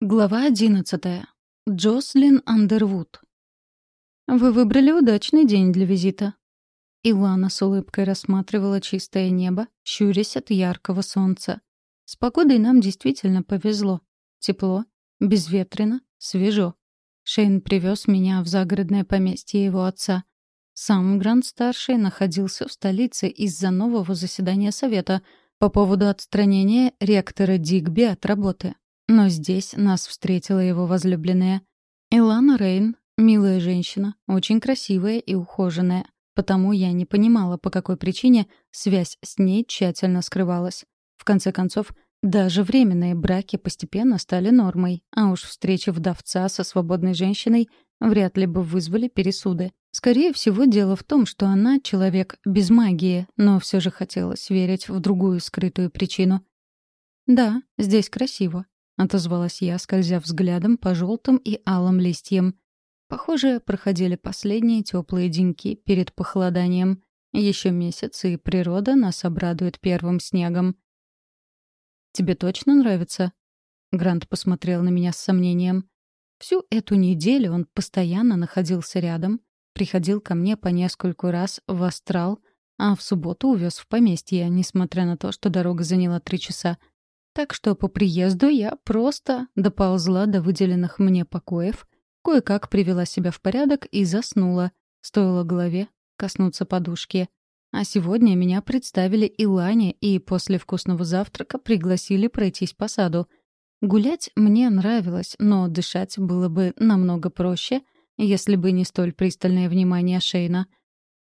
Глава одиннадцатая. Джослин Андервуд. «Вы выбрали удачный день для визита». Илана с улыбкой рассматривала чистое небо, щурясь от яркого солнца. С погодой нам действительно повезло. Тепло, безветренно, свежо. Шейн привез меня в загородное поместье его отца. Сам Грант-старший находился в столице из-за нового заседания совета по поводу отстранения ректора Дигби от работы. Но здесь нас встретила его возлюбленная. Илана Рейн, милая женщина, очень красивая и ухоженная. Потому я не понимала, по какой причине связь с ней тщательно скрывалась. В конце концов, даже временные браки постепенно стали нормой, а уж встреча вдовца со свободной женщиной вряд ли бы вызвали пересуды. Скорее всего, дело в том, что она человек без магии, но все же хотелось верить в другую скрытую причину. «Да, здесь красиво», — отозвалась я, скользя взглядом по желтым и алым листьям. Похоже, проходили последние теплые деньки перед похолоданием. Еще месяц, и природа нас обрадует первым снегом. «Тебе точно нравится?» Грант посмотрел на меня с сомнением. Всю эту неделю он постоянно находился рядом, приходил ко мне по нескольку раз в астрал, а в субботу увез в поместье, несмотря на то, что дорога заняла три часа. Так что по приезду я просто доползла до выделенных мне покоев, кое-как привела себя в порядок и заснула. Стоило голове коснуться подушки. А сегодня меня представили Илане и после вкусного завтрака пригласили пройтись по саду. Гулять мне нравилось, но дышать было бы намного проще, если бы не столь пристальное внимание Шейна —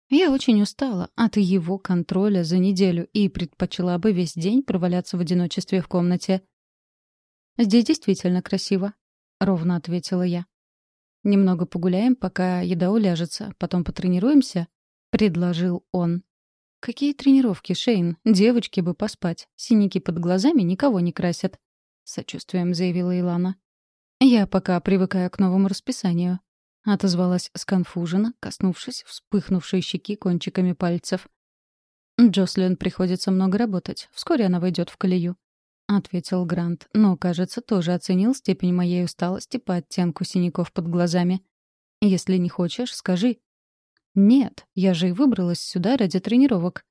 я очень устала от его контроля за неделю и предпочла бы весь день проваляться в одиночестве в комнате. «Здесь действительно красиво», — ровно ответила я. «Немного погуляем, пока еда уляжется, потом потренируемся», — предложил он. «Какие тренировки, Шейн? Девочки бы поспать. Синяки под глазами никого не красят», — сочувствием заявила Илана. «Я пока привыкаю к новому расписанию», — отозвалась сконфуженно, коснувшись вспыхнувшей щеки кончиками пальцев. «Джослин приходится много работать. Вскоре она войдет в колею», — ответил Грант, но, кажется, тоже оценил степень моей усталости по оттенку синяков под глазами. «Если не хочешь, скажи». «Нет, я же и выбралась сюда ради тренировок».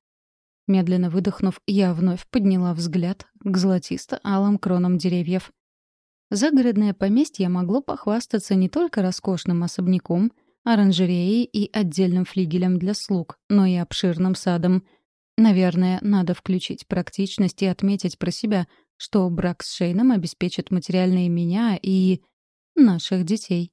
Медленно выдохнув, я вновь подняла взгляд к золотисто-алым кронам деревьев. Загородное поместье могло похвастаться не только роскошным особняком, оранжереей и отдельным флигелем для слуг, но и обширным садом. Наверное, надо включить практичность и отметить про себя, что брак с Шейном обеспечит материальные меня и... наших детей.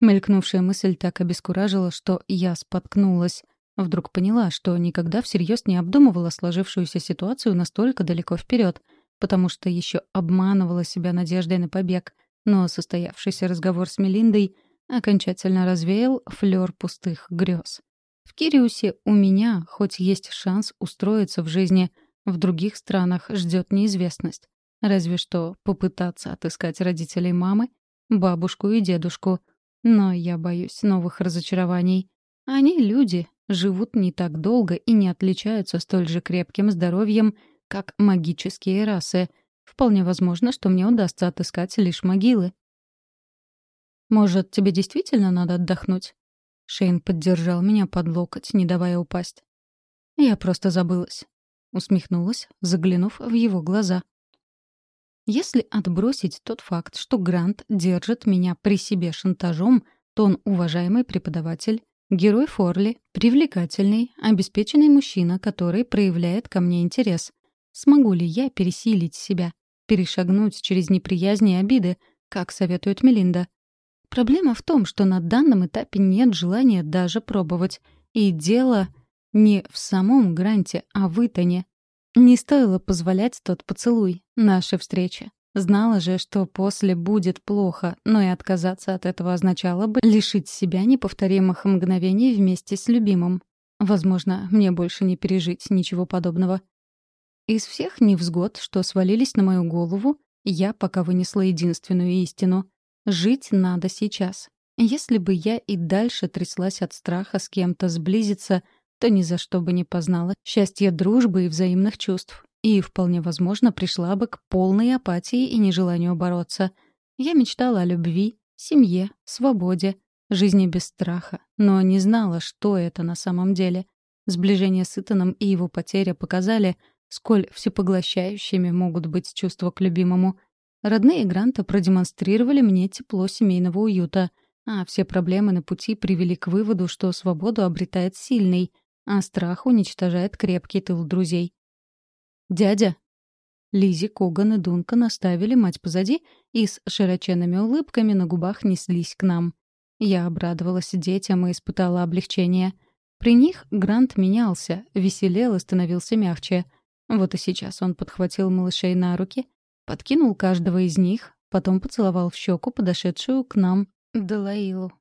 Мелькнувшая мысль так обескуражила, что я споткнулась. Вдруг поняла, что никогда всерьез не обдумывала сложившуюся ситуацию настолько далеко вперед — потому что еще обманывала себя надеждой на побег, но состоявшийся разговор с Мелиндой окончательно развеял флёр пустых грез. В Кириусе у меня хоть есть шанс устроиться в жизни, в других странах ждет неизвестность. Разве что попытаться отыскать родителей мамы, бабушку и дедушку. Но я боюсь новых разочарований. Они люди, живут не так долго и не отличаются столь же крепким здоровьем, как магические расы. Вполне возможно, что мне удастся отыскать лишь могилы. «Может, тебе действительно надо отдохнуть?» Шейн поддержал меня под локоть, не давая упасть. «Я просто забылась», — усмехнулась, заглянув в его глаза. Если отбросить тот факт, что Грант держит меня при себе шантажом, то он уважаемый преподаватель, герой Форли, привлекательный, обеспеченный мужчина, который проявляет ко мне интерес. Смогу ли я пересилить себя, перешагнуть через неприязнь и обиды, как советует Мелинда? Проблема в том, что на данном этапе нет желания даже пробовать. И дело не в самом Гранте, а в Итане. Не стоило позволять тот поцелуй, наши встречи. Знала же, что после будет плохо, но и отказаться от этого означало бы лишить себя неповторимых мгновений вместе с любимым. Возможно, мне больше не пережить ничего подобного. Из всех невзгод, что свалились на мою голову, я пока вынесла единственную истину. Жить надо сейчас. Если бы я и дальше тряслась от страха с кем-то сблизиться, то ни за что бы не познала счастья дружбы и взаимных чувств. И, вполне возможно, пришла бы к полной апатии и нежеланию бороться. Я мечтала о любви, семье, свободе, жизни без страха, но не знала, что это на самом деле. Сближение с Итаном и его потеря показали, сколь всепоглощающими могут быть чувства к любимому. Родные Гранта продемонстрировали мне тепло семейного уюта, а все проблемы на пути привели к выводу, что свободу обретает сильный, а страх уничтожает крепкий тыл друзей. «Дядя!» Лизи, Коган и Дунка наставили мать позади и с широченными улыбками на губах неслись к нам. Я обрадовалась детям и испытала облегчение. При них Грант менялся, веселел и становился мягче. Вот и сейчас он подхватил малышей на руки, подкинул каждого из них, потом поцеловал в щеку подошедшую к нам Далаилу.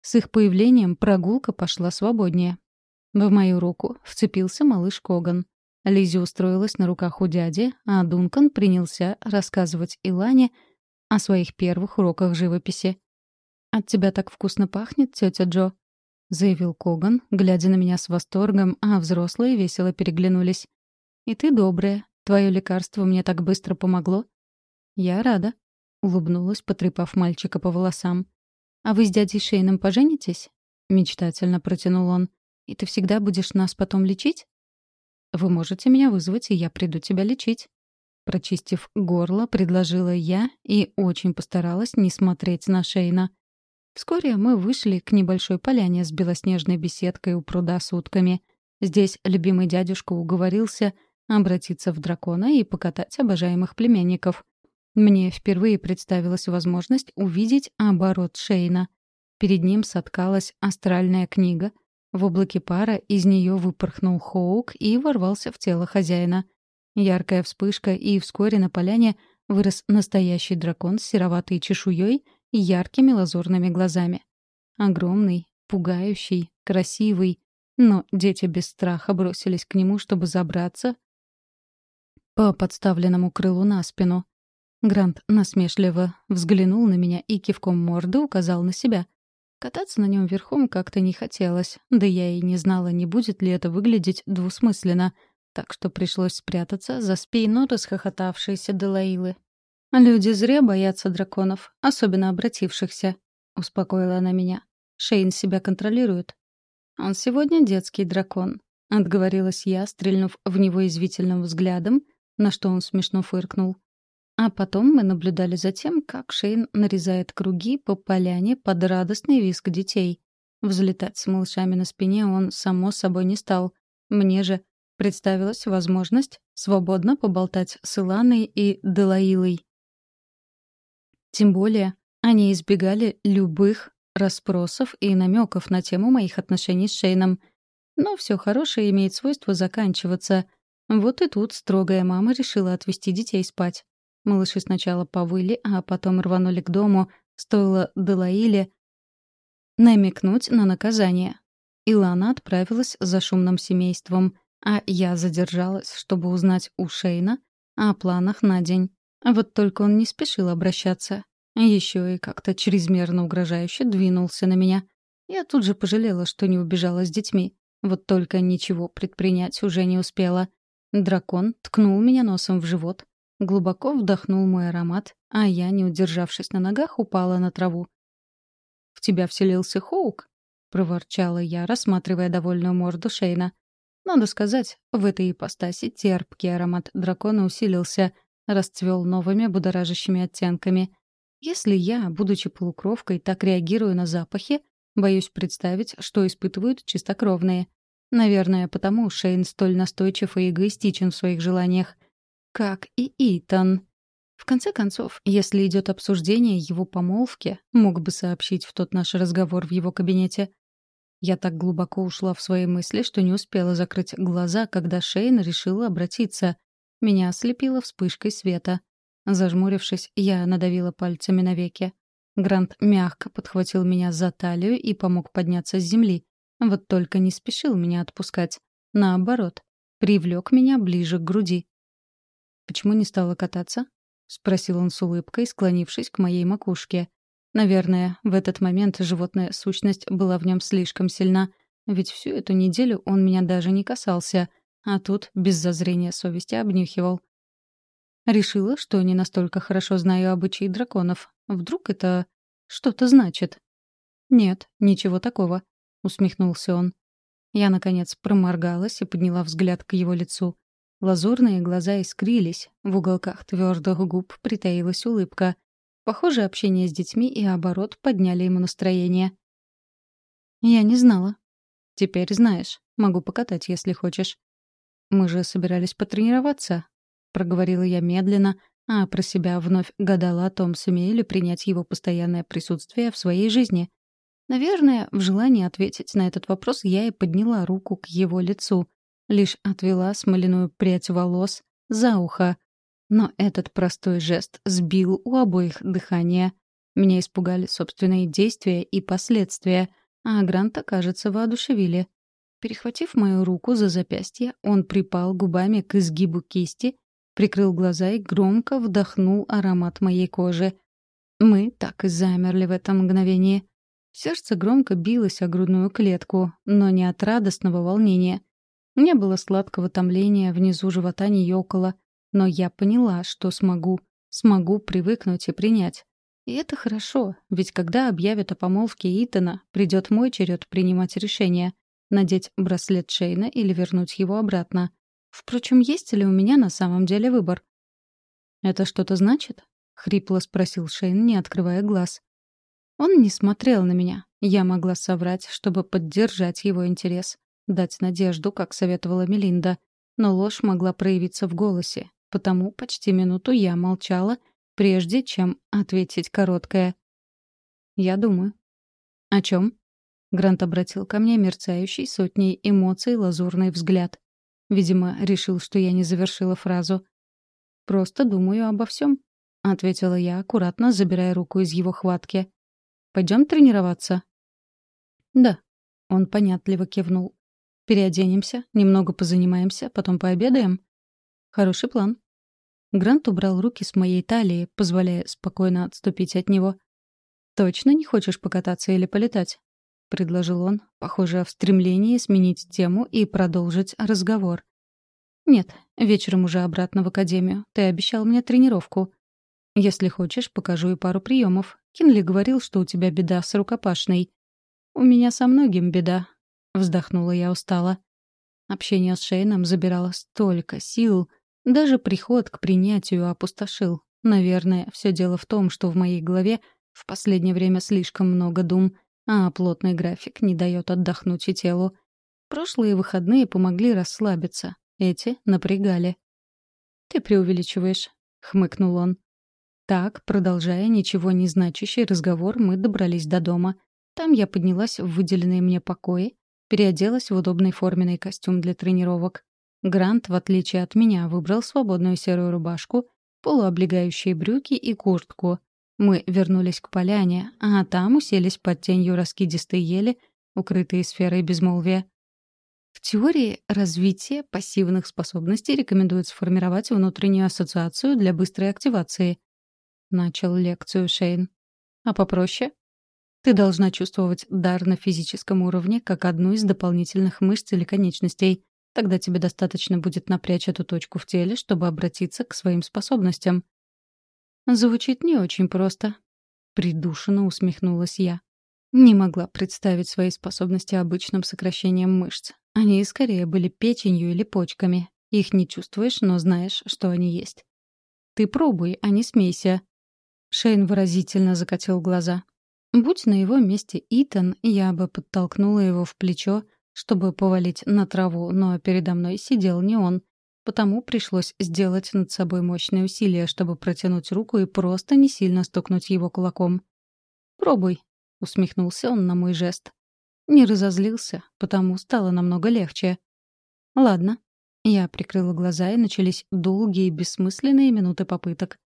С их появлением прогулка пошла свободнее. В мою руку вцепился малыш Коган. Лизи устроилась на руках у дяди, а Дункан принялся рассказывать Илане о своих первых уроках живописи. «От тебя так вкусно пахнет, тетя Джо», — заявил Коган, глядя на меня с восторгом, а взрослые весело переглянулись. «И ты добрая. Твое лекарство мне так быстро помогло». «Я рада», — улыбнулась, потрепав мальчика по волосам. «А вы с дядей Шейном поженитесь?» — мечтательно протянул он. «И ты всегда будешь нас потом лечить?» «Вы можете меня вызвать, и я приду тебя лечить». Прочистив горло, предложила я и очень постаралась не смотреть на Шейна. Вскоре мы вышли к небольшой поляне с белоснежной беседкой у пруда с утками. Здесь любимый дядюшка уговорился обратиться в дракона и покатать обожаемых племянников. Мне впервые представилась возможность увидеть оборот Шейна. Перед ним соткалась астральная книга — в облаке пара из нее выпорхнул Хоук и ворвался в тело хозяина. Яркая вспышка, и вскоре на поляне вырос настоящий дракон с сероватой чешуей и яркими лазурными глазами. Огромный, пугающий, красивый, но дети без страха бросились к нему, чтобы забраться по подставленному крылу на спину. Грант насмешливо взглянул на меня и кивком морды указал на себя. Кататься на нем верхом как-то не хотелось, да я и не знала, не будет ли это выглядеть двусмысленно, так что пришлось спрятаться за спину расхохотавшейся Делаилы. «Люди зря боятся драконов, особенно обратившихся», — успокоила она меня. «Шейн себя контролирует». «Он сегодня детский дракон», — отговорилась я, стрельнув в него извительным взглядом, на что он смешно фыркнул. А потом мы наблюдали за тем, как Шейн нарезает круги по поляне под радостный визг детей. Взлетать с малышами на спине он, само собой, не стал. Мне же представилась возможность свободно поболтать с Иланой и Делаилой. Тем более, они избегали любых расспросов и намеков на тему моих отношений с Шейном. Но все хорошее имеет свойство заканчиваться. Вот и тут строгая мама решила отвезти детей спать. Малыши сначала повыли, а потом рванули к дому, стоило Делаиле намекнуть на наказание. Илана отправилась за шумным семейством, а я задержалась, чтобы узнать у Шейна о планах на день. Вот только он не спешил обращаться. Еще и как-то чрезмерно угрожающе двинулся на меня. Я тут же пожалела, что не убежала с детьми. Вот только ничего предпринять уже не успела. Дракон ткнул меня носом в живот, Глубоко вдохнул мой аромат, а я, не удержавшись на ногах, упала на траву. «В тебя вселился Хоук?» — проворчала я, рассматривая довольную морду Шейна. Надо сказать, в этой ипостаси терпкий аромат дракона усилился, расцвел новыми будоражащими оттенками. Если я, будучи полукровкой, так реагирую на запахи, боюсь представить, что испытывают чистокровные. Наверное, потому Шейн столь настойчив и эгоистичен в своих желаниях — как и Итан. В конце концов, если идет обсуждение его помолвки, мог бы сообщить в тот наш разговор в его кабинете. Я так глубоко ушла в свои мысли, что не успела закрыть глаза, когда Шейн решил обратиться. Меня ослепило вспышкой света. Зажмурившись, я надавила пальцами на веки. Грант мягко подхватил меня за талию и помог подняться с земли. Вот только не спешил меня отпускать. Наоборот, привлек меня ближе к груди. «Почему не стала кататься?» — спросил он с улыбкой, склонившись к моей макушке. Наверное, в этот момент животная сущность была в нем слишком сильна, ведь всю эту неделю он меня даже не касался, а тут без зазрения совести обнюхивал. Решила, что не настолько хорошо знаю обычаи драконов. Вдруг это что-то значит? Нет, ничего такого, усмехнулся он. Я, наконец, проморгалась и подняла взгляд к его лицу. Лазурные глаза искрились, в уголках твердых губ притаилась улыбка. Похоже, общение с детьми и оборот подняли ему настроение. «Я не знала». «Теперь знаешь. Могу покатать, если хочешь». «Мы же собирались потренироваться», — проговорила я медленно, а про себя вновь гадала о том, сумею ли принять его постоянное присутствие в своей жизни. Наверное, в желании ответить на этот вопрос я и подняла руку к его лицу, лишь отвела смоляную прядь волос за ухо. Но этот простой жест сбил у обоих дыхание. Меня испугали собственные действия и последствия, а Гранта, кажется, воодушевили. Перехватив мою руку за запястье, он припал губами к изгибу кисти, прикрыл глаза и громко вдохнул аромат моей кожи. Мы так и замерли в этом мгновении. Сердце громко билось о грудную клетку, но не от радостного волнения. Не было сладкого томления, внизу живота не ёкало, но я поняла, что смогу. Смогу привыкнуть и принять. И это хорошо, ведь когда объявят о помолвке Итана, придет мой черед принимать решение — надеть браслет Шейна или вернуть его обратно. Впрочем, есть ли у меня на самом деле выбор? «Это что-то значит?» — хрипло спросил Шейн, не открывая глаз. Он не смотрел на меня. Я могла соврать, чтобы поддержать его интерес, дать надежду, как советовала Мелинда. Но ложь могла проявиться в голосе, потому почти минуту я молчала, прежде чем ответить короткое. «Я думаю». «О чем?» Грант обратил ко мне мерцающий сотней эмоций лазурный взгляд. Видимо, решил, что я не завершила фразу. «Просто думаю обо всем», — ответила я, аккуратно забирая руку из его хватки. Пойдем тренироваться?» «Да», — он понятливо кивнул. «Переоденемся, немного позанимаемся, потом пообедаем?» «Хороший план». Грант убрал руки с моей талии, позволяя спокойно отступить от него. «Точно не хочешь покататься или полетать?» — предложил он, похоже, в стремлении сменить тему и продолжить разговор. «Нет, вечером уже обратно в академию. Ты обещал мне тренировку. Если хочешь, покажу и пару приемов. Кинли говорил, что у тебя беда с рукопашной. У меня со многим беда. Вздохнула я устало. Общение с Шейном забирало столько сил. Даже приход к принятию опустошил. Наверное, все дело в том, что в моей голове в последнее время слишком много дум, а плотный график не дает отдохнуть и телу. Прошлые выходные помогли расслабиться. Эти напрягали. «Ты преувеличиваешь», — хмыкнул он. Так, продолжая ничего не значащий разговор, мы добрались до дома. Там я поднялась в выделенные мне покои, переоделась в удобный форменный костюм для тренировок. Грант, в отличие от меня, выбрал свободную серую рубашку, полуоблегающие брюки и куртку. Мы вернулись к поляне, а там уселись под тенью раскидистой ели, укрытые сферой безмолвия. В теории развития пассивных способностей рекомендуют сформировать внутреннюю ассоциацию для быстрой активации. — начал лекцию Шейн. «А попроще?» «Ты должна чувствовать дар на физическом уровне как одну из дополнительных мышц или конечностей. Тогда тебе достаточно будет напрячь эту точку в теле, чтобы обратиться к своим способностям». «Звучит не очень просто», — придушенно усмехнулась я. Не могла представить свои способности обычным сокращением мышц. Они скорее были печенью или почками. Их не чувствуешь, но знаешь, что они есть. Ты пробуй, а не смейся. Шейн выразительно закатил глаза. Будь на его месте Итан, я бы подтолкнула его в плечо, чтобы повалить на траву, но передо мной сидел не он. Потому пришлось сделать над собой мощное усилие, чтобы протянуть руку и просто не сильно стукнуть его кулаком. «Пробуй», — усмехнулся он на мой жест. Не разозлился, потому стало намного легче. «Ладно». Я прикрыла глаза, и начались долгие бессмысленные минуты попыток.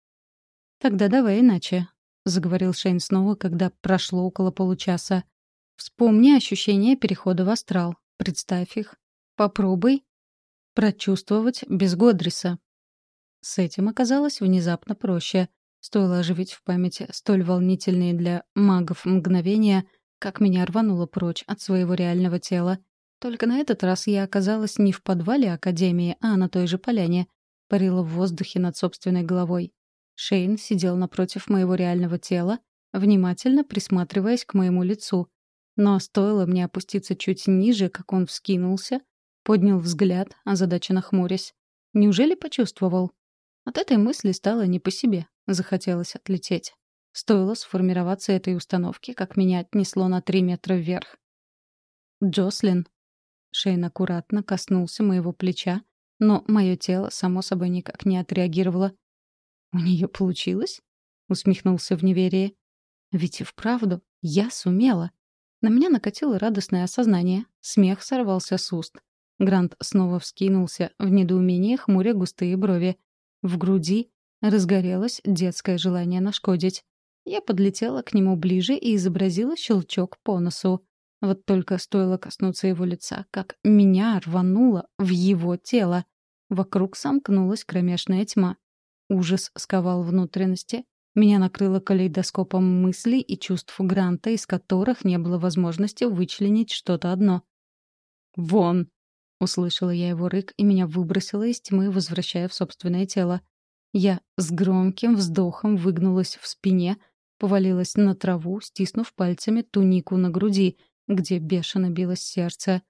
«Тогда давай иначе», — заговорил Шейн снова, когда прошло около получаса. «Вспомни ощущение перехода в астрал. Представь их. Попробуй прочувствовать без Годриса». С этим оказалось внезапно проще. Стоило оживить в памяти столь волнительные для магов мгновения, как меня рвануло прочь от своего реального тела. Только на этот раз я оказалась не в подвале Академии, а на той же поляне. парила в воздухе над собственной головой. Шейн сидел напротив моего реального тела, внимательно присматриваясь к моему лицу. Но стоило мне опуститься чуть ниже, как он вскинулся, поднял взгляд, озадаченно хмурясь. Неужели почувствовал? От этой мысли стало не по себе, захотелось отлететь. Стоило сформироваться этой установки, как меня отнесло на три метра вверх. «Джослин». Шейн аккуратно коснулся моего плеча, но мое тело, само собой, никак не отреагировало. «У нее получилось?» — усмехнулся в неверии. «Ведь и вправду я сумела». На меня накатило радостное осознание. Смех сорвался с уст. Грант снова вскинулся, в недоумении хмуря густые брови. В груди разгорелось детское желание нашкодить. Я подлетела к нему ближе и изобразила щелчок по носу. Вот только стоило коснуться его лица, как меня рвануло в его тело. Вокруг сомкнулась кромешная тьма. Ужас сковал внутренности. Меня накрыло калейдоскопом мыслей и чувств Гранта, из которых не было возможности вычленить что-то одно. «Вон!» — услышала я его рык, и меня выбросило из тьмы, возвращая в собственное тело. Я с громким вздохом выгнулась в спине, повалилась на траву, стиснув пальцами тунику на груди — где бешено билось сердце.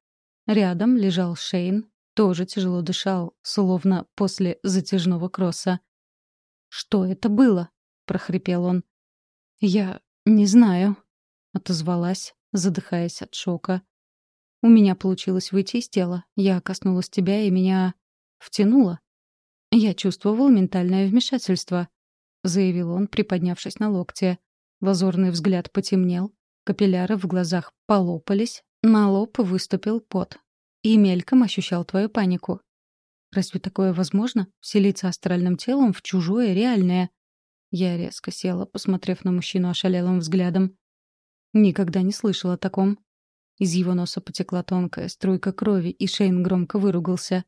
Рядом лежал Шейн, тоже тяжело дышал, словно после затяжного кросса. «Что это было?» — прохрипел он. «Я не знаю», — отозвалась, задыхаясь от шока. «У меня получилось выйти из тела. Я коснулась тебя, и меня втянуло. Я чувствовал ментальное вмешательство», — заявил он, приподнявшись на локте. Лазурный взгляд потемнел, Капилляры в глазах полопались, на лоб выступил пот. И мельком ощущал твою панику. Разве такое возможно? Вселиться астральным телом в чужое реальное? Я резко села, посмотрев на мужчину ошалелым взглядом. Никогда не слышала о таком. Из его носа потекла тонкая струйка крови, и Шейн громко выругался.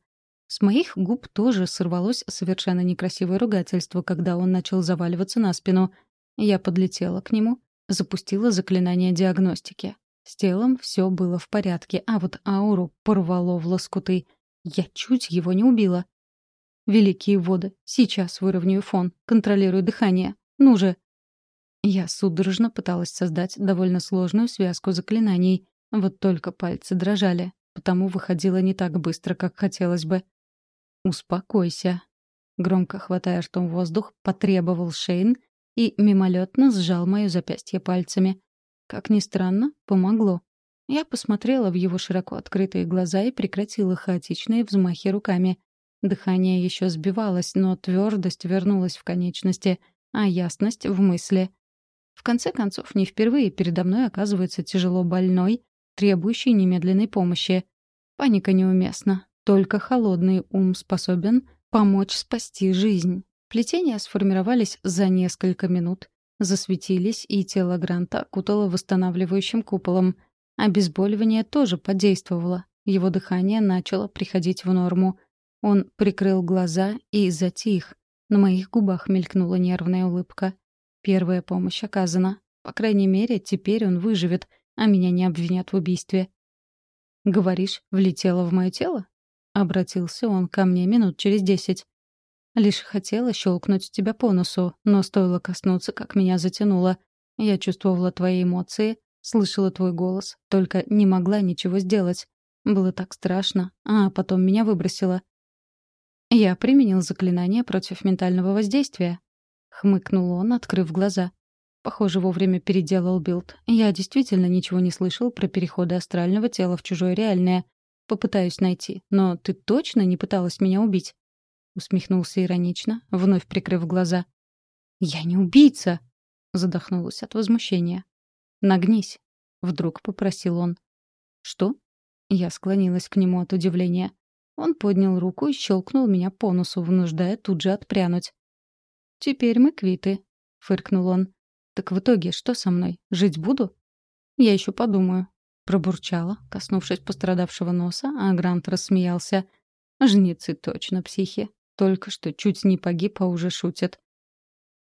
С моих губ тоже сорвалось совершенно некрасивое ругательство, когда он начал заваливаться на спину. Я подлетела к нему, Запустила заклинание диагностики. С телом все было в порядке, а вот ауру порвало в лоскуты. Я чуть его не убила. Великие воды. Сейчас выровняю фон. Контролирую дыхание. Ну же. Я судорожно пыталась создать довольно сложную связку заклинаний. Вот только пальцы дрожали. Потому выходило не так быстро, как хотелось бы. «Успокойся». Громко хватая ртом воздух, потребовал Шейн и мимолетно сжал моё запястье пальцами. Как ни странно, помогло. Я посмотрела в его широко открытые глаза и прекратила хаотичные взмахи руками. Дыхание еще сбивалось, но твердость вернулась в конечности, а ясность — в мысли. В конце концов, не впервые передо мной оказывается тяжело больной, требующий немедленной помощи. Паника неуместна. Только холодный ум способен помочь спасти жизнь. Плетения сформировались за несколько минут, засветились, и тело Гранта окутало восстанавливающим куполом. Обезболивание тоже подействовало. Его дыхание начало приходить в норму. Он прикрыл глаза и затих. На моих губах мелькнула нервная улыбка. Первая помощь оказана. По крайней мере, теперь он выживет, а меня не обвинят в убийстве. «Говоришь, влетело в мое тело?» Обратился он ко мне минут через десять. Лишь хотела щелкнуть тебя по носу, но стоило коснуться, как меня затянуло. Я чувствовала твои эмоции, слышала твой голос, только не могла ничего сделать. Было так страшно, а потом меня выбросило. Я применил заклинание против ментального воздействия. Хмыкнул он, открыв глаза. Похоже, вовремя переделал билд. Я действительно ничего не слышал про переходы астрального тела в чужое реальное. Попытаюсь найти, но ты точно не пыталась меня убить? — усмехнулся иронично, вновь прикрыв глаза. «Я не убийца!» — задохнулась от возмущения. «Нагнись!» — вдруг попросил он. «Что?» — я склонилась к нему от удивления. Он поднял руку и щелкнул меня по носу, вынуждая тут же отпрянуть. «Теперь мы квиты», — фыркнул он. «Так в итоге что со мной? Жить буду?» «Я еще подумаю», — пробурчала, коснувшись пострадавшего носа, а Грант рассмеялся. «Жнецы точно психи. Только что чуть не погиб, а уже шутят.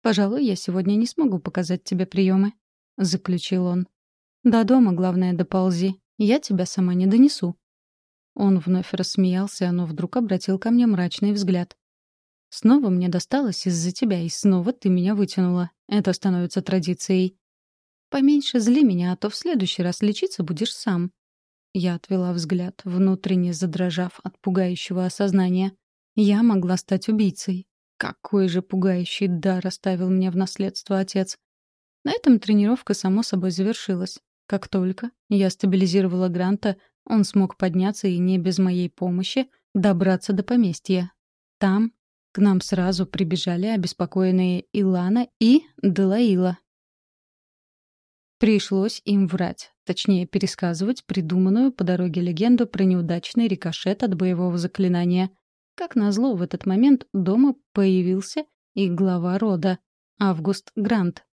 «Пожалуй, я сегодня не смогу показать тебе приемы», — заключил он. «До дома, главное, доползи. Я тебя сама не донесу». Он вновь рассмеялся, но вдруг обратил ко мне мрачный взгляд. Снова мне досталось из-за тебя, и снова ты меня вытянула. Это становится традицией. Поменьше зли меня, а то в следующий раз лечиться будешь сам. Я отвела взгляд, внутренне задрожав от пугающего осознания. Я могла стать убийцей. Какой же пугающий дар оставил мне в наследство отец. На этом тренировка, само собой, завершилась. Как только я стабилизировала Гранта, он смог подняться и не без моей помощи добраться до поместья. Там к нам сразу прибежали обеспокоенные Илана и Делаила. Пришлось им врать, точнее пересказывать придуманную по дороге легенду про неудачный рикошет от боевого заклинания. Как назло, в этот момент дома появился и глава рода, Август Грант.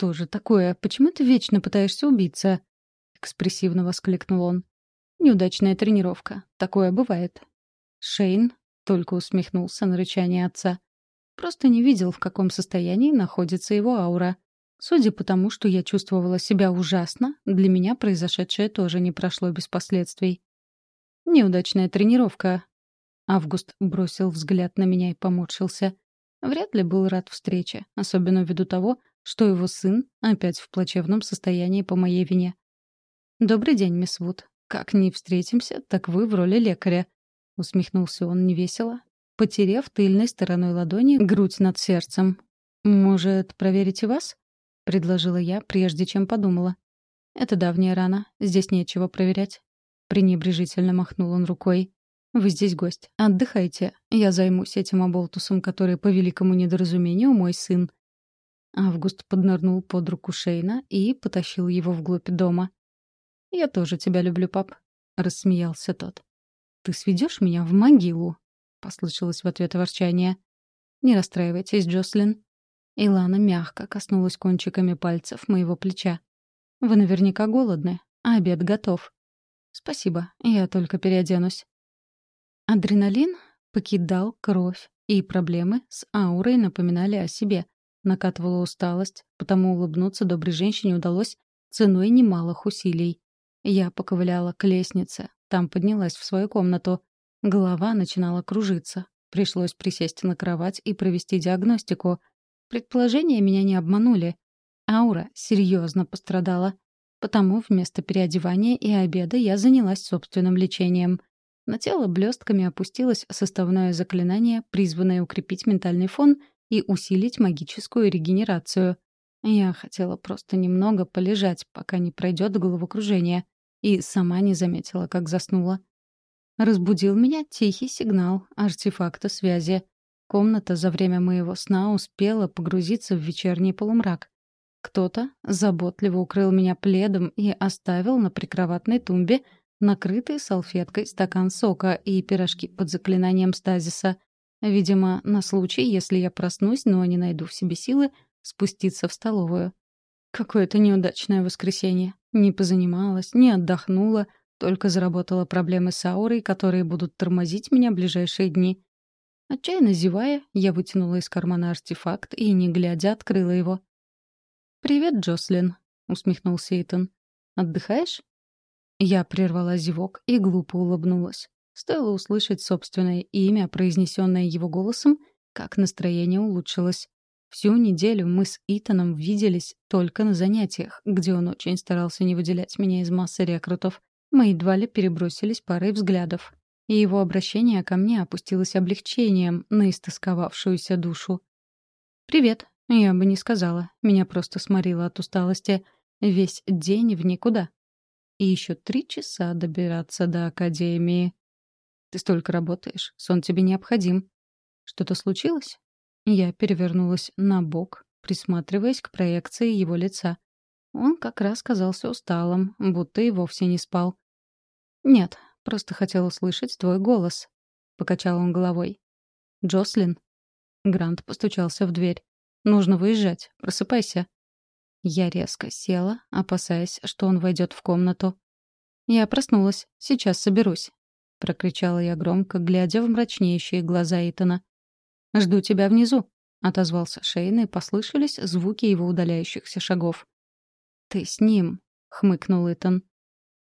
«Что же такое? Почему ты вечно пытаешься убиться?» — экспрессивно воскликнул он. «Неудачная тренировка. Такое бывает». Шейн только усмехнулся на рычание отца. Просто не видел, в каком состоянии находится его аура. Судя по тому, что я чувствовала себя ужасно, для меня произошедшее тоже не прошло без последствий. «Неудачная тренировка». Август бросил взгляд на меня и поморщился. Вряд ли был рад встрече, особенно ввиду того, что его сын опять в плачевном состоянии по моей вине. «Добрый день, мисс Вуд. Как не встретимся, так вы в роли лекаря», — усмехнулся он невесело, потерев тыльной стороной ладони грудь над сердцем. «Может, проверить и вас?» — предложила я, прежде чем подумала. «Это давняя рана. Здесь нечего проверять». Пренебрежительно махнул он рукой. «Вы здесь гость. Отдыхайте. Я займусь этим оболтусом, который, по великому недоразумению, мой сын». Август поднырнул под руку Шейна и потащил его вглубь дома. «Я тоже тебя люблю, пап», — рассмеялся тот. «Ты сведешь меня в могилу?» — послышалось в ответ ворчание. «Не расстраивайтесь, Джослин. Илана мягко коснулась кончиками пальцев моего плеча. «Вы наверняка голодны, а обед готов». «Спасибо, я только переоденусь». Адреналин покидал кровь, и проблемы с аурой напоминали о себе. Накатывала усталость, потому улыбнуться доброй женщине удалось ценой немалых усилий. Я поковыляла к лестнице, там поднялась в свою комнату. Голова начинала кружиться. Пришлось присесть на кровать и провести диагностику. Предположения меня не обманули. Аура серьезно пострадала. Потому вместо переодевания и обеда я занялась собственным лечением. На тело блестками опустилось составное заклинание, призванное укрепить ментальный фон и усилить магическую регенерацию. Я хотела просто немного полежать, пока не пройдет головокружение, и сама не заметила, как заснула. Разбудил меня тихий сигнал артефакта связи. Комната за время моего сна успела погрузиться в вечерний полумрак. Кто-то заботливо укрыл меня пледом и оставил на прикроватной тумбе накрытый салфеткой стакан сока и пирожки под заклинанием стазиса. Видимо, на случай, если я проснусь, но не найду в себе силы, спуститься в столовую. Какое-то неудачное воскресенье. Не позанималась, не отдохнула, только заработала проблемы с аурой, которые будут тормозить меня ближайшие дни. Отчаянно зевая, я вытянула из кармана артефакт и, не глядя, открыла его. «Привет, Джослин», — усмехнулся Итан. «Отдыхаешь?» Я прервала зевок и глупо улыбнулась. Стоило услышать собственное имя, произнесенное его голосом, как настроение улучшилось. Всю неделю мы с Итаном виделись только на занятиях, где он очень старался не выделять меня из массы рекрутов. Мы едва ли перебросились парой взглядов и его обращение ко мне опустилось облегчением на истосковавшуюся душу. «Привет», — я бы не сказала. Меня просто сморило от усталости. Весь день в никуда. И еще три часа добираться до Академии. Ты столько работаешь, сон тебе необходим. Что-то случилось? Я перевернулась на бок, присматриваясь к проекции его лица. Он как раз казался усталым, будто и вовсе не спал. «Нет, Просто хотел услышать твой голос», — покачал он головой. «Джослин?» Грант постучался в дверь. «Нужно выезжать. Просыпайся». Я резко села, опасаясь, что он войдет в комнату. «Я проснулась. Сейчас соберусь», — прокричала я громко, глядя в мрачнеющие глаза Итана. «Жду тебя внизу», — отозвался Шейн, и послышались звуки его удаляющихся шагов. «Ты с ним», — хмыкнул Итан.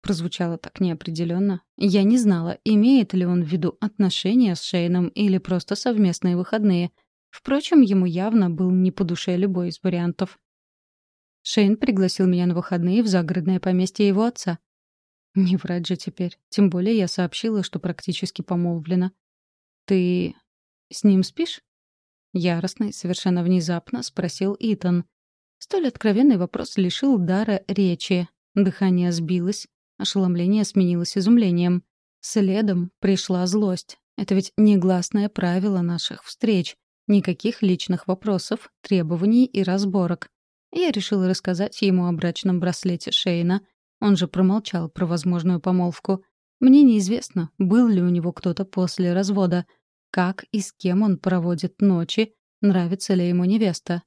прозвучало так неопределенно. Я не знала, имеет ли он в виду отношения с Шейном или просто совместные выходные. Впрочем, ему явно был не по душе любой из вариантов. Шейн пригласил меня на выходные в загородное поместье его отца. Не врать же теперь. Тем более я сообщила, что практически помолвлена. «Ты с ним спишь?» Яростно и совершенно внезапно спросил Итан. Столь откровенный вопрос лишил дара речи. Дыхание сбилось, ошеломление сменилось изумлением. Следом пришла злость. Это ведь негласное правило наших встреч. Никаких личных вопросов, требований и разборок. Я решила рассказать ему о брачном браслете Шейна. Он же промолчал про возможную помолвку. Мне неизвестно, был ли у него кто-то после развода. Как и с кем он проводит ночи, нравится ли ему невеста.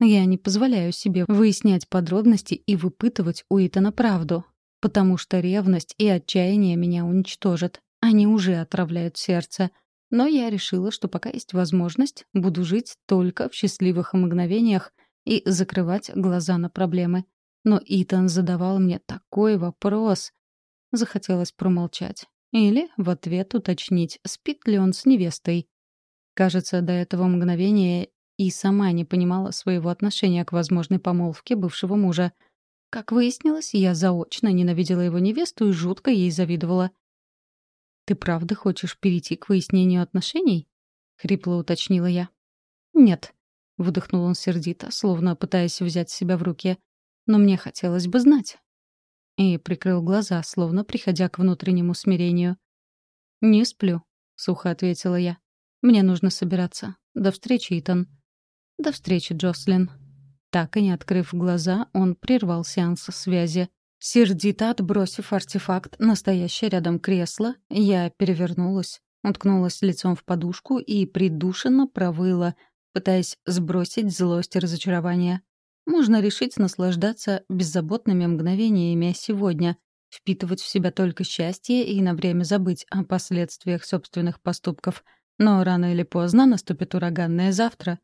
Я не позволяю себе выяснять подробности и выпытывать у Итана правду, потому что ревность и отчаяние меня уничтожат. Они уже отравляют сердце. Но я решила, что пока есть возможность, буду жить только в счастливых мгновениях и закрывать глаза на проблемы. Но Итан задавал мне такой вопрос. Захотелось промолчать. Или в ответ уточнить, спит ли он с невестой. Кажется, до этого мгновения и сама не понимала своего отношения к возможной помолвке бывшего мужа. Как выяснилось, я заочно ненавидела его невесту и жутко ей завидовала. «Ты правда хочешь перейти к выяснению отношений?» — хрипло уточнила я. «Нет», — выдохнул он сердито, словно пытаясь взять себя в руки. «Но мне хотелось бы знать». И прикрыл глаза, словно приходя к внутреннему смирению. «Не сплю», — сухо ответила я. «Мне нужно собираться. До встречи, Итан». «До встречи, Джослин». Так и не открыв глаза, он прервал сеанс связи. Сердито отбросив артефакт, настоящее рядом кресло, я перевернулась, уткнулась лицом в подушку и придушенно провыла, пытаясь сбросить злость и разочарование. Можно решить наслаждаться беззаботными мгновениями сегодня, впитывать в себя только счастье и на время забыть о последствиях собственных поступков. Но рано или поздно наступит ураганное завтра.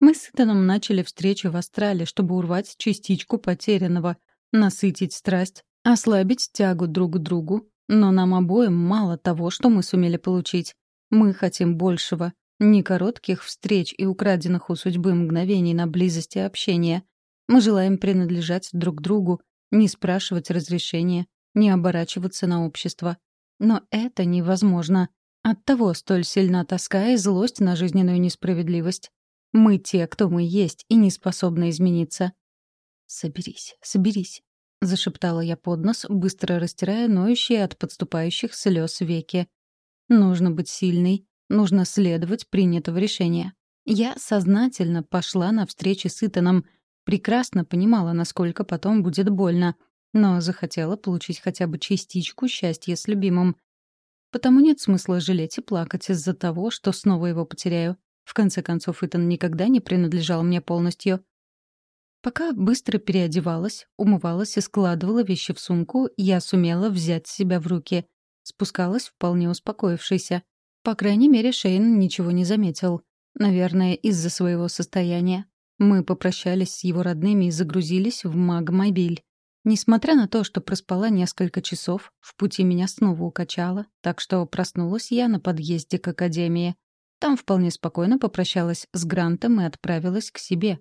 Мы с Итаном начали встречу в Астрале, чтобы урвать частичку потерянного, насытить страсть, ослабить тягу друг к другу. Но нам обоим мало того, что мы сумели получить. Мы хотим большего. Не коротких встреч и украденных у судьбы мгновений на близости общения. Мы желаем принадлежать друг другу, не спрашивать разрешения, не оборачиваться на общество. Но это невозможно. Оттого столь сильна тоска и злость на жизненную несправедливость. Мы те, кто мы есть, и не способны измениться. «Соберись, соберись», — зашептала я под нос, быстро растирая ноющие от подступающих слез веки. «Нужно быть сильной, нужно следовать принятого решения. Я сознательно пошла на встречи с Итаном, прекрасно понимала, насколько потом будет больно, но захотела получить хотя бы частичку счастья с любимым. Потому нет смысла жалеть и плакать из-за того, что снова его потеряю. В конце концов, Итан никогда не принадлежал мне полностью. Пока быстро переодевалась, умывалась и складывала вещи в сумку, я сумела взять себя в руки. Спускалась вполне успокоившейся. По крайней мере, Шейн ничего не заметил. Наверное, из-за своего состояния. Мы попрощались с его родными и загрузились в магмобиль. Несмотря на то, что проспала несколько часов, в пути меня снова укачало, так что проснулась я на подъезде к академии. Там вполне спокойно попрощалась с Грантом и отправилась к себе.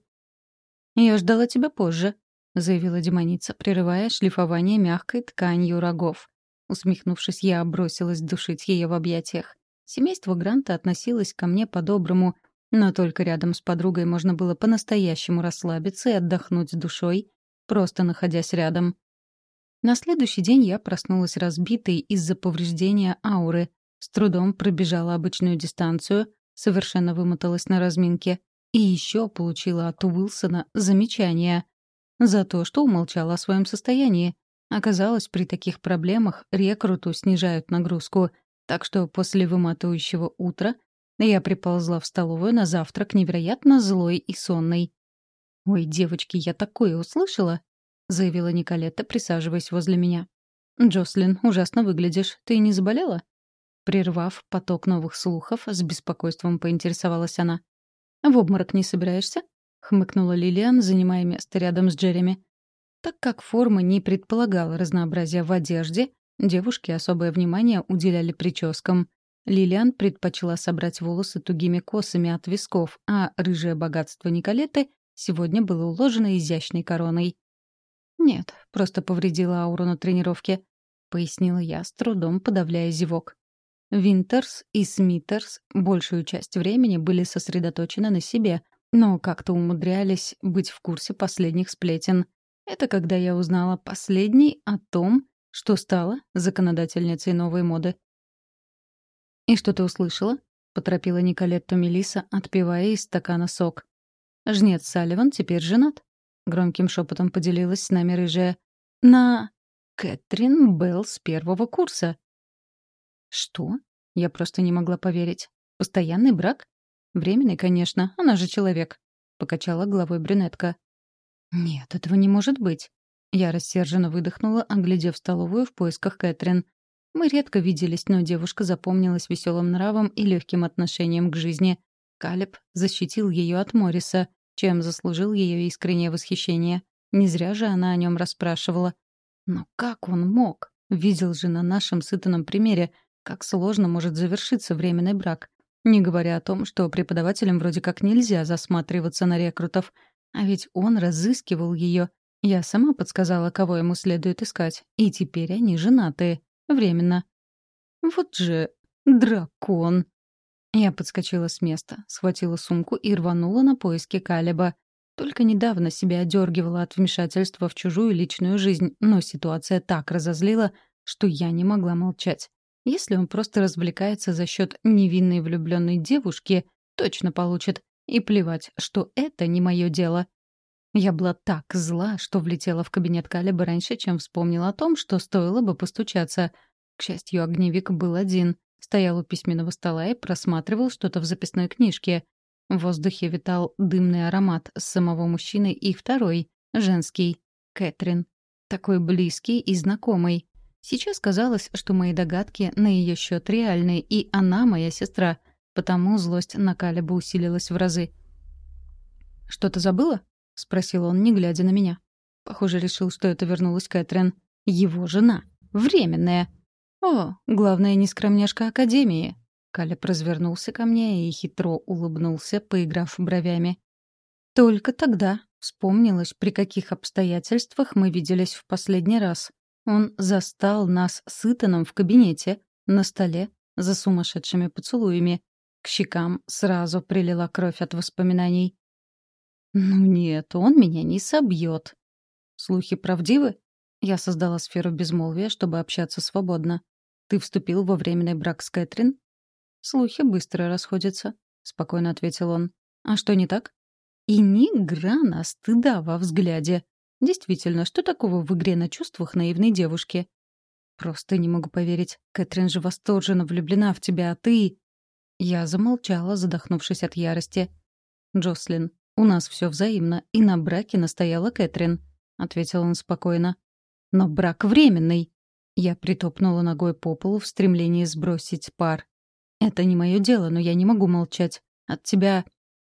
«Я ждала тебя позже», — заявила демоница, прерывая шлифование мягкой тканью рогов. Усмехнувшись, я бросилась душить ее в объятиях. Семейство Гранта относилось ко мне по-доброму, но только рядом с подругой можно было по-настоящему расслабиться и отдохнуть душой, просто находясь рядом. На следующий день я проснулась разбитой из-за повреждения ауры, с трудом пробежала обычную дистанцию, совершенно вымоталась на разминке и еще получила от Уилсона замечание за то, что умолчала о своем состоянии. Оказалось, при таких проблемах рекруту снижают нагрузку, так что после выматывающего утра я приползла в столовую на завтрак невероятно злой и сонной. «Ой, девочки, я такое услышала!» — заявила Николетта, присаживаясь возле меня. «Джослин, ужасно выглядишь. Ты не заболела?» Прервав поток новых слухов, с беспокойством поинтересовалась она. «В обморок не собираешься?» — хмыкнула Лилиан, занимая место рядом с Джереми. Так как форма не предполагала разнообразия в одежде, девушки особое внимание уделяли прическам. Лилиан предпочла собрать волосы тугими косами от висков, а рыжее богатство Николеты сегодня было уложено изящной короной. «Нет, просто повредила ауру на тренировке», — пояснила я, с трудом подавляя зевок. Винтерс и Смитерс большую часть времени были сосредоточены на себе, но как-то умудрялись быть в курсе последних сплетен. Это когда я узнала последний о том, что стала законодательницей новой моды. «И что ты услышала?» — поторопила Николетту Мелиса, отпивая из стакана сок. «Жнец Салливан теперь женат», — громким шепотом поделилась с нами рыжая. «На Кэтрин Белл с первого курса». «Что?» — я просто не могла поверить. «Постоянный брак?» «Временный, конечно, она же человек», — покачала головой брюнетка. «Нет, этого не может быть». Я рассерженно выдохнула, оглядев столовую в поисках Кэтрин. Мы редко виделись, но девушка запомнилась веселым нравом и легким отношением к жизни. Калеб защитил ее от Морриса, чем заслужил ее искреннее восхищение. Не зря же она о нем расспрашивала. Но как он мог? Видел же на нашем сытаном примере, как сложно может завершиться временный брак. Не говоря о том, что преподавателям вроде как нельзя засматриваться на рекрутов. А ведь он разыскивал ее. Я сама подсказала, кого ему следует искать. И теперь они женатые. Временно. Вот же дракон. Я подскочила с места, схватила сумку и рванула на поиски Калеба. Только недавно себя одергивала от вмешательства в чужую личную жизнь, но ситуация так разозлила, что я не могла молчать. Если он просто развлекается за счет невинной влюбленной девушки, точно получит. И плевать, что это не мое дело. Я была так зла, что влетела в кабинет Калиба раньше, чем вспомнила о том, что стоило бы постучаться. К счастью, огневик был один. Стоял у письменного стола и просматривал что-то в записной книжке. В воздухе витал дымный аромат с самого мужчины и второй, женский, Кэтрин. Такой близкий и знакомый. Сейчас казалось, что мои догадки на ее счет реальны, и она моя сестра, потому злость на Калеба усилилась в разы. «Что-то забыла?» — спросил он, не глядя на меня. Похоже, решил, что это вернулась Кэтрин. Его жена. Временная. «О, главная нескромняшка Академии!» Калеб развернулся ко мне и хитро улыбнулся, поиграв бровями. Только тогда вспомнилось, при каких обстоятельствах мы виделись в последний раз. Он застал нас с в кабинете, на столе, за сумасшедшими поцелуями. К щекам сразу прилила кровь от воспоминаний. «Ну нет, он меня не собьет. Слухи правдивы? Я создала сферу безмолвия, чтобы общаться свободно. Ты вступил во временный брак с Кэтрин? Слухи быстро расходятся, спокойно ответил он. А что не так? И ни грана стыда во взгляде. Действительно, что такого в игре на чувствах наивной девушки? Просто не могу поверить. Кэтрин же восторженно влюблена в тебя, а ты... Я замолчала, задохнувшись от ярости. «Джослин, у нас все взаимно, и на браке настояла Кэтрин», — ответил он спокойно. «Но брак временный». Я притопнула ногой по полу в стремлении сбросить пар. «Это не мое дело, но я не могу молчать. От тебя...»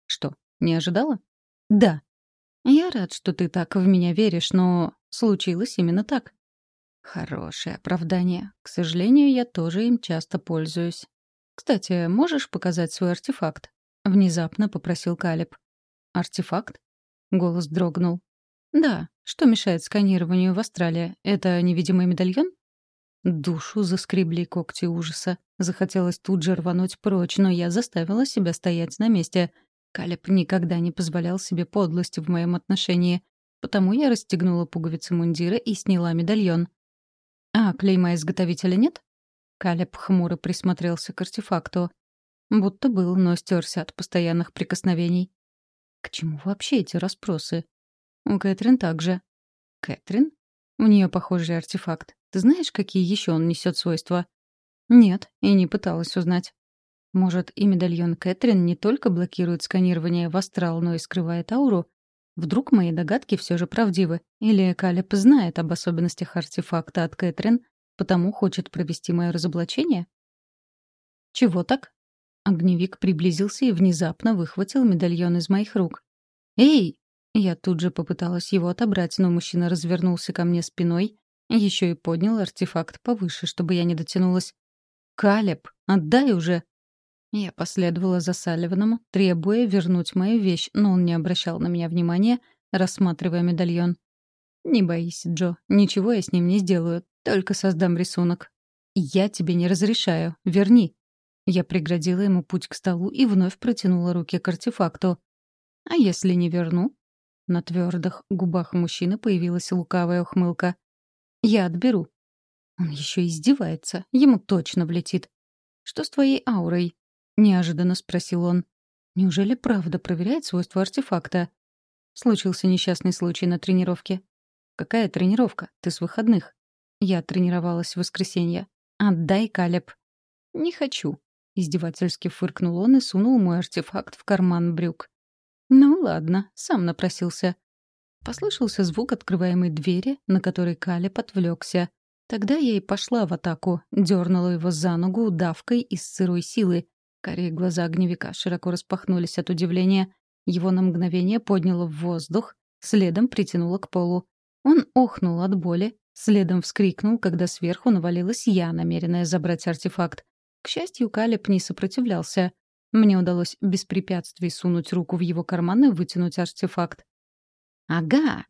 «Что, не ожидала?» «Да», «Я рад, что ты так в меня веришь, но случилось именно так». Хорошее оправдание. К сожалению, я тоже им часто пользуюсь. «Кстати, можешь показать свой артефакт?» — внезапно попросил Калиб. «Артефакт?» — голос дрогнул. «Да. Что мешает сканированию в Австралии? Это невидимый медальон?» Душу заскребли когти ужаса. Захотелось тут же рвануть прочь, но я заставила себя стоять на месте — Калеб никогда не позволял себе подлости в моем отношении, потому я расстегнула пуговицы мундира и сняла медальон. «А клейма изготовителя нет?» Калеб хмуро присмотрелся к артефакту. Будто был, но стерся от постоянных прикосновений. К чему вообще эти расспросы? У Кэтрин также. Кэтрин? У нее похожий артефакт. Ты знаешь, какие еще он несет свойства? Нет, и не пыталась узнать. Может, и медальон Кэтрин не только блокирует сканирование в астрал, но и скрывает ауру? Вдруг мои догадки все же правдивы? Или Калеб знает об особенностях артефакта от Кэтрин, потому хочет провести мое разоблачение? Чего так? Огневик приблизился и внезапно выхватил медальон из моих рук. «Эй!» Я тут же попыталась его отобрать, но мужчина развернулся ко мне спиной, еще и поднял артефакт повыше, чтобы я не дотянулась. «Калеб, отдай уже!» Я последовала за Салливаном, требуя вернуть мою вещь, но он не обращал на меня внимания, рассматривая медальон. «Не боись, Джо, ничего я с ним не сделаю, только создам рисунок». «Я тебе не разрешаю, верни». Я преградила ему путь к столу и вновь протянула руки к артефакту. «А если не верну?» На твердых губах мужчины появилась лукавая ухмылка. «Я отберу». Он еще издевается, ему точно влетит. «Что с твоей аурой?» — неожиданно спросил он. «Неужели правда проверяет свойства артефакта?» Случился несчастный случай на тренировке. «Какая тренировка? Ты с выходных?» Я тренировалась в воскресенье. «Отдай, Калеб». «Не хочу», — издевательски фыркнул он и сунул мой артефакт в карман брюк. «Ну ладно, сам напросился». Послышался звук открываемой двери, на которой Калеб отвлекся. Тогда я и пошла в атаку, дернула его за ногу давкой из сырой силы. Карие глаза огневика широко распахнулись от удивления. Его на мгновение подняло в воздух, следом притянуло к полу. Он охнул от боли, следом вскрикнул, когда сверху навалилась я, намеренная забрать артефакт. К счастью, Калеб не сопротивлялся. Мне удалось без препятствий сунуть руку в его карман и вытянуть артефакт. «Ага!»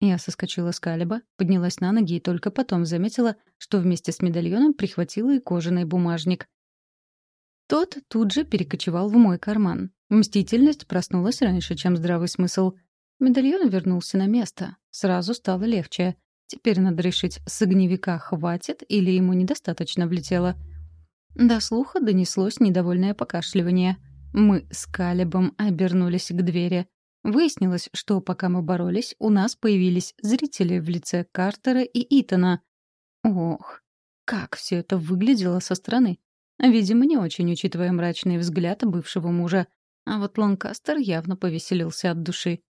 Я соскочила с Калеба, поднялась на ноги и только потом заметила, что вместе с медальоном прихватила и кожаный бумажник. Тот тут же перекочевал в мой карман. Мстительность проснулась раньше, чем здравый смысл. Медальон вернулся на место. Сразу стало легче. Теперь надо решить, с огневика хватит или ему недостаточно влетело. До слуха донеслось недовольное покашливание. Мы с Калебом обернулись к двери. Выяснилось, что пока мы боролись, у нас появились зрители в лице Картера и Итана. Ох, как все это выглядело со стороны. Видимо, не очень, учитывая мрачный взгляд бывшего мужа. А вот Ланкастер явно повеселился от души.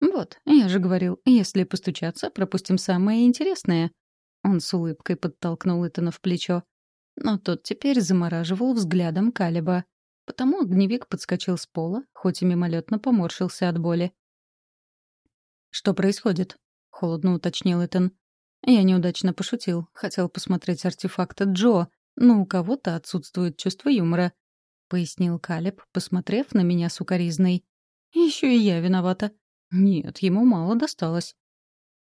«Вот, я же говорил, если постучаться, пропустим самое интересное». Он с улыбкой подтолкнул Итана в плечо. Но тот теперь замораживал взглядом Калиба. Потому огневик подскочил с пола, хоть и мимолетно поморщился от боли. «Что происходит?» — холодно уточнил Итан. Я неудачно пошутил. Хотел посмотреть артефакт Джо, но у кого-то отсутствует чувство юмора», — пояснил Калеб, посмотрев на меня сукоризной. «Еще и я виновата. Нет, ему мало досталось».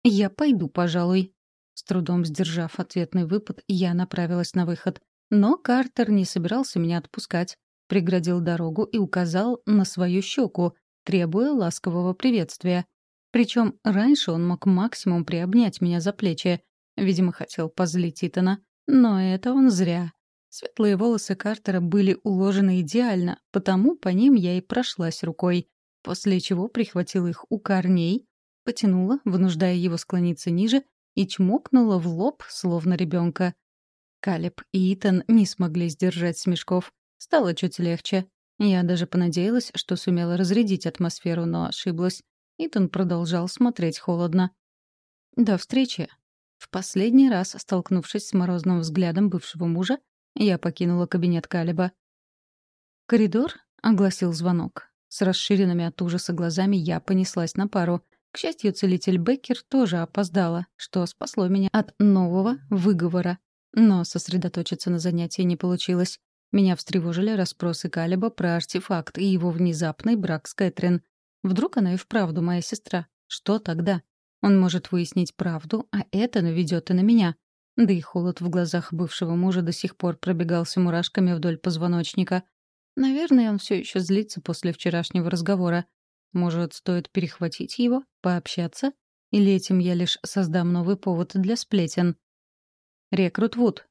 «Я пойду, пожалуй». С трудом сдержав ответный выпад, я направилась на выход. Но Картер не собирался меня отпускать. Преградил дорогу и указал на свою щеку, требуя ласкового приветствия. Причем раньше он мог максимум приобнять меня за плечи. Видимо, хотел позлить Итана. Но это он зря. Светлые волосы Картера были уложены идеально, потому по ним я и прошлась рукой, после чего прихватила их у корней, потянула, вынуждая его склониться ниже, и чмокнула в лоб, словно ребенка. Калеб и Итан не смогли сдержать смешков. Стало чуть легче. Я даже понадеялась, что сумела разрядить атмосферу, но ошиблась. Итан продолжал смотреть холодно. «До встречи», в последний раз, столкнувшись с морозным взглядом бывшего мужа, я покинула кабинет Калиба. «Коридор?» — огласил звонок. С расширенными от ужаса глазами я понеслась на пару. К счастью, целитель Беккер тоже опоздала, что спасло меня от нового выговора. Но сосредоточиться на занятии не получилось. Меня встревожили расспросы Калиба про артефакт и его внезапный брак с Кэтрин. Вдруг она и вправду моя сестра? Что тогда? Он может выяснить правду, а это наведет и на меня. Да и холод в глазах бывшего мужа до сих пор пробегался мурашками вдоль позвоночника. Наверное, он все еще злится после вчерашнего разговора. Может, стоит перехватить его, пообщаться? Или этим я лишь создам новый повод для сплетен? «Рекрут Вуд».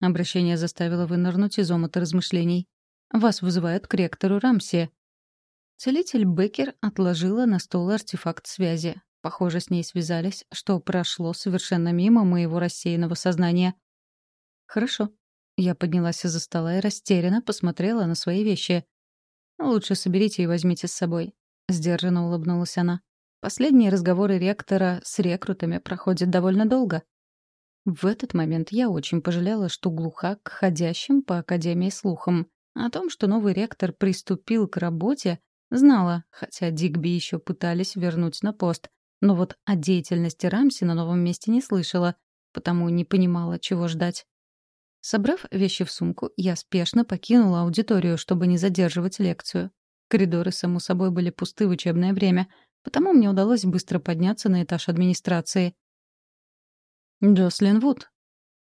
Обращение заставило вынырнуть из омута размышлений. «Вас вызывают к ректору Рамсе». Целитель Беккер отложила на стол артефакт связи. Похоже, с ней связались, что прошло совершенно мимо моего рассеянного сознания. «Хорошо». Я поднялась из-за стола и растерянно посмотрела на свои вещи. «Лучше соберите и возьмите с собой», — сдержанно улыбнулась она. «Последние разговоры ректора с рекрутами проходят довольно долго». В этот момент я очень пожалела, что глуха к ходящим по Академии слухам. О том, что новый ректор приступил к работе, Знала, хотя Дигби еще пытались вернуть на пост. Но вот о деятельности Рамси на новом месте не слышала, потому не понимала, чего ждать. Собрав вещи в сумку, я спешно покинула аудиторию, чтобы не задерживать лекцию. Коридоры, само собой, были пусты в учебное время, потому мне удалось быстро подняться на этаж администрации. «Джослин Вуд».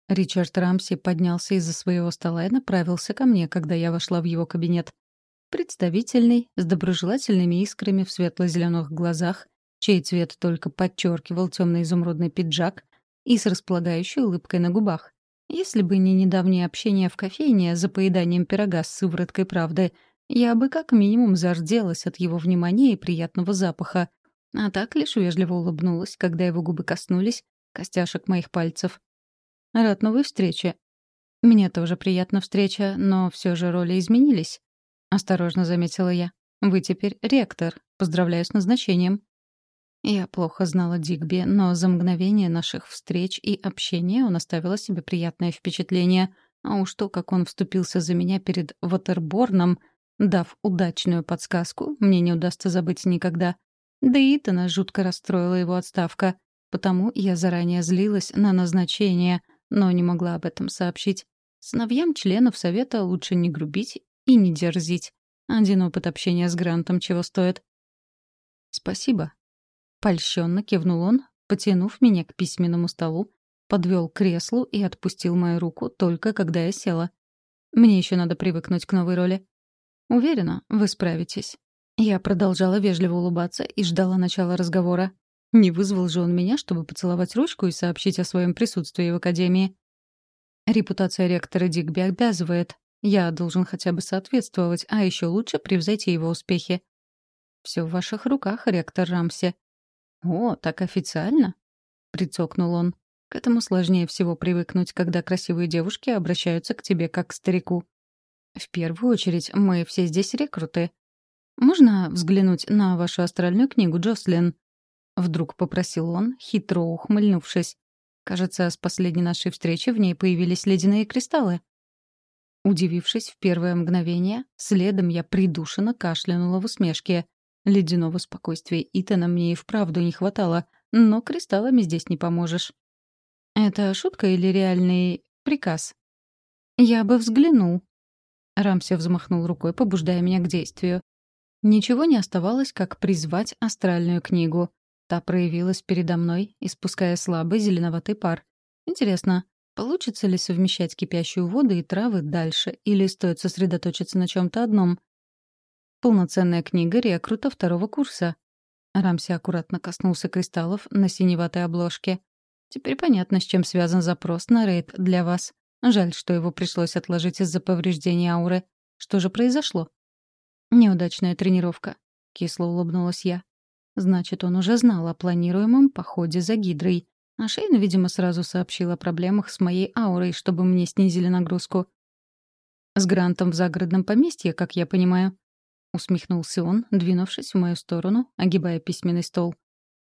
Ричард Рамси поднялся из-за своего стола и направился ко мне, когда я вошла в его кабинет. Представительный, с доброжелательными искрами в светло-зеленых глазах, чей цвет только подчеркивал темно-изумрудный пиджак и с располагающей улыбкой на губах. Если бы не недавнее общение в кофейне за поеданием пирога с сывороткой правды, я бы как минимум зарделась от его внимания и приятного запаха, а так лишь вежливо улыбнулась, когда его губы коснулись костяшек моих пальцев. «Рад новой встрече». «Мне тоже приятна встреча, но все же роли изменились. Осторожно заметила я. «Вы теперь ректор. Поздравляю с назначением». Я плохо знала Дигби, но за мгновение наших встреч и общения он оставил себе приятное впечатление. А уж то, как он вступился за меня перед Ватерборном, дав удачную подсказку, мне не удастся забыть никогда. Да и Итана жутко расстроила его отставка. Потому я заранее злилась на назначение, но не могла об этом сообщить. Сыновьям членов совета лучше не грубить и не дерзить. Один опыт общения с Грантом чего стоит. «Спасибо». Польщенно кивнул он, потянув меня к письменному столу, подвел к креслу и отпустил мою руку только когда я села. Мне еще надо привыкнуть к новой роли. Уверена, вы справитесь. Я продолжала вежливо улыбаться и ждала начала разговора. Не вызвал же он меня, чтобы поцеловать ручку и сообщить о своем присутствии в академии. Репутация ректора Дигби обязывает, я должен хотя бы соответствовать, а еще лучше превзойти его успехи. Все в ваших руках, ректор Рамси. О, так официально? Прицокнул он. К этому сложнее всего привыкнуть, когда красивые девушки обращаются к тебе как к старику. В первую очередь, мы все здесь рекруты. Можно взглянуть на вашу астральную книгу, Джослин? Вдруг попросил он, хитро ухмыльнувшись. Кажется, с последней нашей встречи в ней появились ледяные кристаллы. Удивившись в первое мгновение, следом я придушенно кашлянула в усмешке. Ледяного спокойствия Итана мне и вправду не хватало, но кристаллами здесь не поможешь. Это шутка или реальный приказ? Я бы взглянул. Рамси взмахнул рукой, побуждая меня к действию. Ничего не оставалось, как призвать астральную книгу. Та проявилась передо мной, испуская слабый зеленоватый пар. Интересно, Получится ли совмещать кипящую воду и травы дальше, или стоит сосредоточиться на чем то одном? Полноценная книга рекрута второго курса. Рамси аккуратно коснулся кристаллов на синеватой обложке. Теперь понятно, с чем связан запрос на рейд для вас. Жаль, что его пришлось отложить из-за повреждения ауры. Что же произошло? Неудачная тренировка. Кисло улыбнулась я. Значит, он уже знал о планируемом походе за Гидрой. А Шейн, видимо, сразу сообщил о проблемах с моей аурой, чтобы мне снизили нагрузку. «С Грантом в загородном поместье, как я понимаю», — усмехнулся он, двинувшись в мою сторону, огибая письменный стол.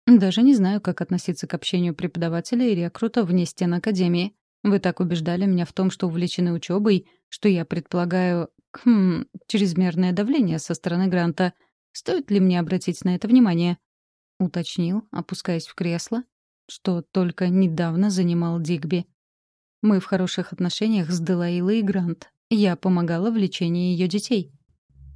«Даже не знаю, как относиться к общению преподавателя и рекрута вне стен Академии. Вы так убеждали меня в том, что увлечены учебой, что я предполагаю, хм, чрезмерное давление со стороны Гранта. Стоит ли мне обратить на это внимание?» — уточнил, опускаясь в кресло что только недавно занимал Дигби. Мы в хороших отношениях с Делаилой и Грант. Я помогала в лечении ее детей.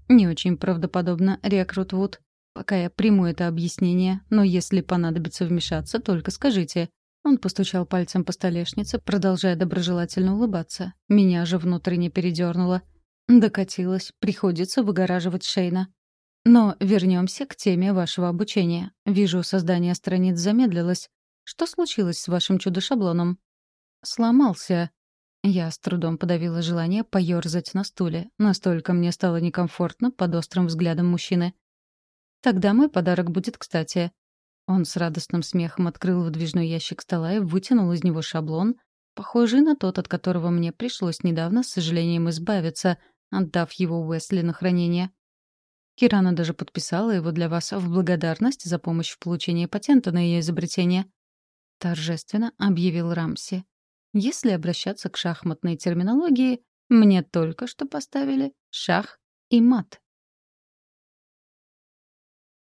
Не очень правдоподобно, рекрут Вуд. Пока я приму это объяснение, но если понадобится вмешаться, только скажите. Он постучал пальцем по столешнице, продолжая доброжелательно улыбаться. Меня же внутренне передернуло. Докатилась, приходится выгораживать Шейна. Но вернемся к теме вашего обучения. Вижу, создание страниц замедлилось. Что случилось с вашим чудо-шаблоном?» «Сломался». Я с трудом подавила желание поёрзать на стуле. Настолько мне стало некомфортно под острым взглядом мужчины. «Тогда мой подарок будет кстати». Он с радостным смехом открыл выдвижной ящик стола и вытянул из него шаблон, похожий на тот, от которого мне пришлось недавно с сожалением избавиться, отдав его Уэсли на хранение. Кирана даже подписала его для вас в благодарность за помощь в получении патента на ее изобретение. — торжественно объявил Рамси. «Если обращаться к шахматной терминологии, мне только что поставили шах и мат».